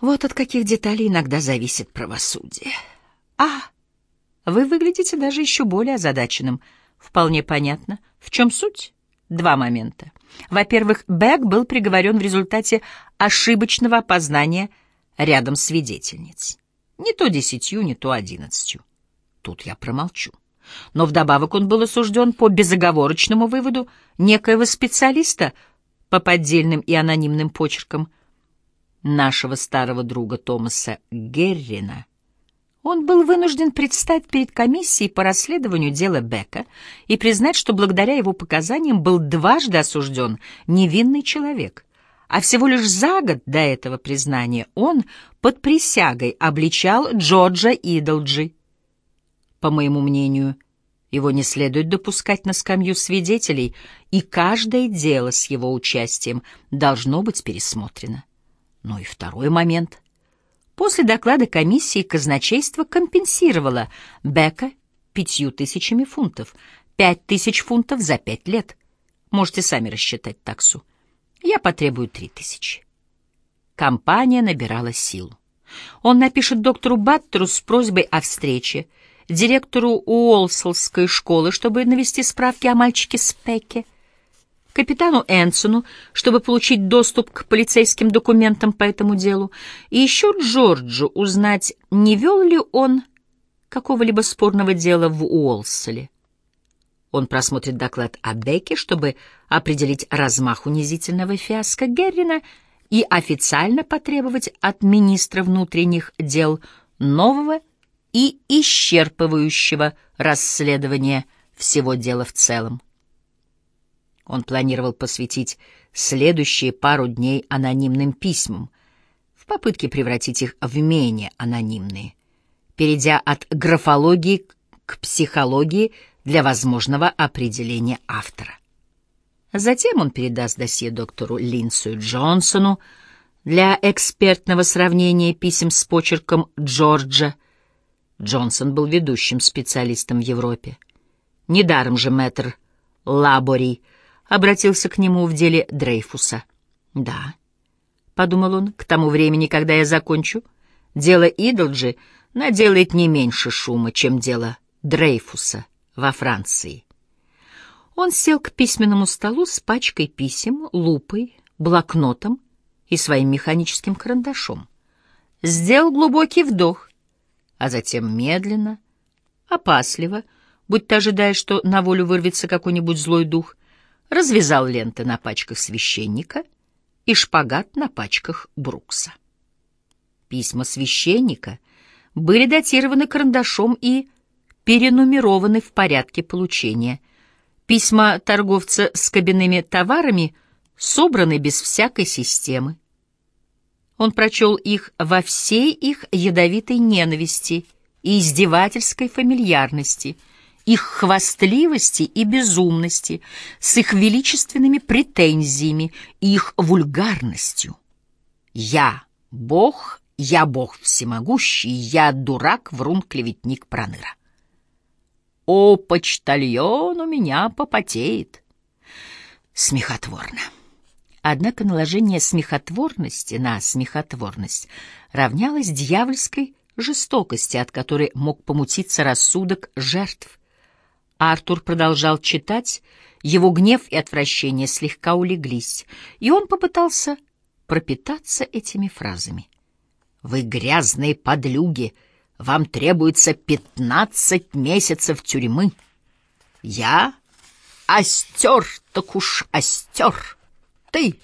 Вот от каких деталей иногда зависит правосудие. А, вы выглядите даже еще более озадаченным. Вполне понятно. В чем суть? Два момента. Во-первых, Бек был приговорен в результате ошибочного опознания рядом свидетельниц. Не то десятью, не то одиннадцатью. Тут я промолчу. Но вдобавок он был осужден по безоговорочному выводу некоего специалиста по поддельным и анонимным почеркам нашего старого друга Томаса Геррина. Он был вынужден предстать перед комиссией по расследованию дела Бека и признать, что благодаря его показаниям был дважды осужден невинный человек. А всего лишь за год до этого признания он под присягой обличал Джорджа Идолджи. По моему мнению, его не следует допускать на скамью свидетелей, и каждое дело с его участием должно быть пересмотрено. Ну и второй момент — После доклада комиссии казначейство компенсировало Бека пятью тысячами фунтов. Пять тысяч фунтов за пять лет. Можете сами рассчитать таксу. Я потребую три тысячи. Компания набирала силу. Он напишет доктору Баттеру с просьбой о встрече, директору Уолслской школы, чтобы навести справки о мальчике Спеке, капитану Энсону, чтобы получить доступ к полицейским документам по этому делу, и еще Джорджу узнать, не вел ли он какого-либо спорного дела в Уолселе. Он просмотрит доклад о Беке, чтобы определить размах унизительного фиаско Геррина и официально потребовать от министра внутренних дел нового и исчерпывающего расследования всего дела в целом. Он планировал посвятить следующие пару дней анонимным письмам, в попытке превратить их в менее анонимные, перейдя от графологии к психологии для возможного определения автора. Затем он передаст досье доктору Линсу Джонсону для экспертного сравнения писем с почерком Джорджа. Джонсон был ведущим специалистом в Европе. Недаром же мэтр Лабори — обратился к нему в деле Дрейфуса. «Да», — подумал он, — «к тому времени, когда я закончу, дело Идолджи наделает не меньше шума, чем дело Дрейфуса во Франции». Он сел к письменному столу с пачкой писем, лупой, блокнотом и своим механическим карандашом. Сделал глубокий вдох, а затем медленно, опасливо, будто ожидая, что на волю вырвется какой-нибудь злой дух, развязал ленты на пачках священника и шпагат на пачках Брукса. Письма священника были датированы карандашом и перенумерованы в порядке получения. Письма торговца с кабинными товарами собраны без всякой системы. Он прочел их во всей их ядовитой ненависти и издевательской фамильярности — их хвастливости и безумности, с их величественными претензиями и их вульгарностью. Я — Бог, я Бог всемогущий, я дурак, врун, клеветник, проныра. О, почтальон у меня попотеет. Смехотворно. Однако наложение смехотворности на смехотворность равнялось дьявольской жестокости, от которой мог помутиться рассудок жертв — Артур продолжал читать, его гнев и отвращение слегка улеглись, и он попытался пропитаться этими фразами. «Вы грязные подлюги! Вам требуется пятнадцать месяцев тюрьмы! Я остер, так уж остер! Ты,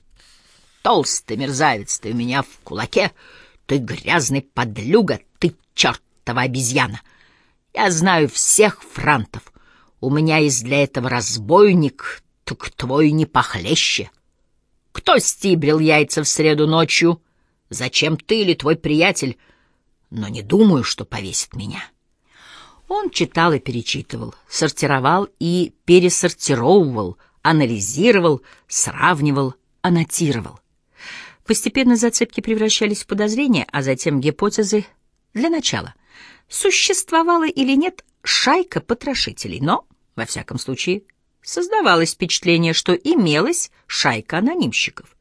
толстый мерзавец, ты у меня в кулаке! Ты грязный подлюга, ты чертова обезьяна! Я знаю всех франтов!» У меня есть для этого разбойник, так твой не похлеще. Кто стибрил яйца в среду ночью? Зачем ты или твой приятель? Но не думаю, что повесит меня. Он читал и перечитывал, сортировал и пересортировывал, анализировал, сравнивал, аннотировал. Постепенно зацепки превращались в подозрения, а затем гипотезы для начала. Существовала или нет шайка потрошителей, но во всяком случае, создавалось впечатление, что имелась шайка анонимщиков.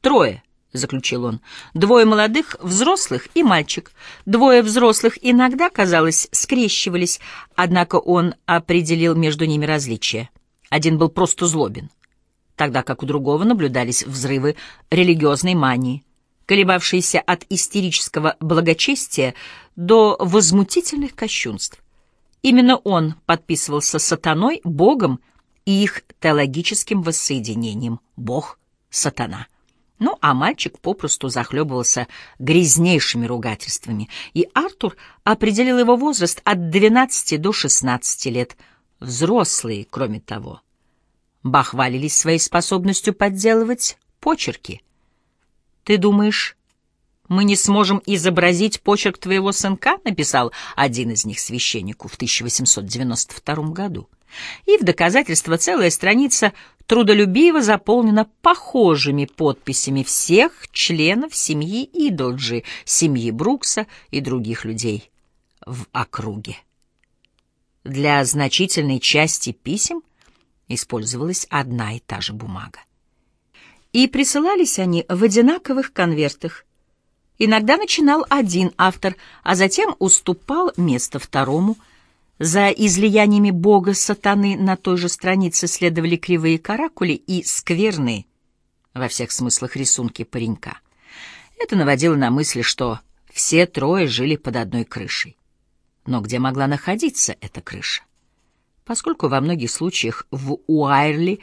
Трое заключил он. «Двое молодых, взрослых и мальчик. Двое взрослых иногда, казалось, скрещивались, однако он определил между ними различия. Один был просто злобен, тогда как у другого наблюдались взрывы религиозной мании, колебавшиеся от истерического благочестия до возмутительных кощунств. Именно он подписывался сатаной, Богом и их теологическим воссоединением. Бог — сатана. Ну, а мальчик попросту захлебывался грязнейшими ругательствами, и Артур определил его возраст от 12 до 16 лет. Взрослые, кроме того, бахвалились своей способностью подделывать почерки. «Ты думаешь, мы не сможем изобразить почерк твоего сынка?» — написал один из них священнику в 1892 году. И в доказательство целая страница трудолюбиво заполнена похожими подписями всех членов семьи Идолджи, семьи Брукса и других людей в округе. Для значительной части писем использовалась одна и та же бумага. И присылались они в одинаковых конвертах. Иногда начинал один автор, а затем уступал место второму – за излияниями бога сатаны на той же странице следовали кривые каракули и скверные, во всех смыслах рисунки паренька. Это наводило на мысль, что все трое жили под одной крышей. Но где могла находиться эта крыша? Поскольку во многих случаях в Уайрли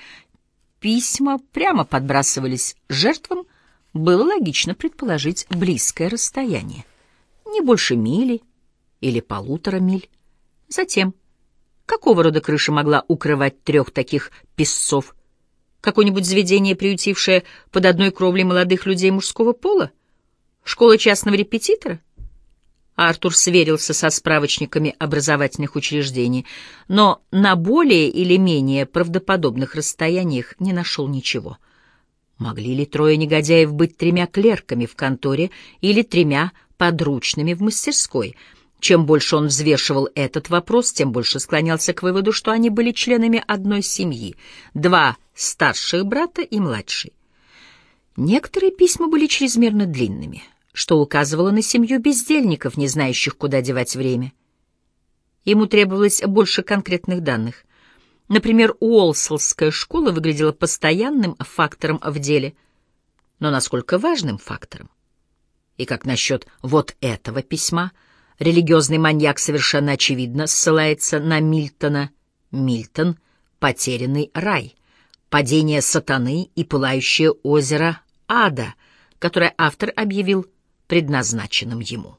письма прямо подбрасывались жертвам, было логично предположить близкое расстояние. Не больше мили или полутора миль. Затем, какого рода крыша могла укрывать трех таких песцов? Какое-нибудь заведение, приютившее под одной кровлей молодых людей мужского пола? Школа частного репетитора? Артур сверился со справочниками образовательных учреждений, но на более или менее правдоподобных расстояниях не нашел ничего. Могли ли трое негодяев быть тремя клерками в конторе или тремя подручными в мастерской — чем больше он взвешивал этот вопрос, тем больше склонялся к выводу, что они были членами одной семьи, два старших брата и младший. Некоторые письма были чрезмерно длинными, что указывало на семью бездельников, не знающих, куда девать время. Ему требовалось больше конкретных данных. Например, Уолселская школа выглядела постоянным фактором в деле, но насколько важным фактором? И как насчет вот этого письма — Религиозный маньяк совершенно очевидно ссылается на Мильтона. Мильтон — потерянный рай, падение сатаны и пылающее озеро ада, которое автор объявил предназначенным ему.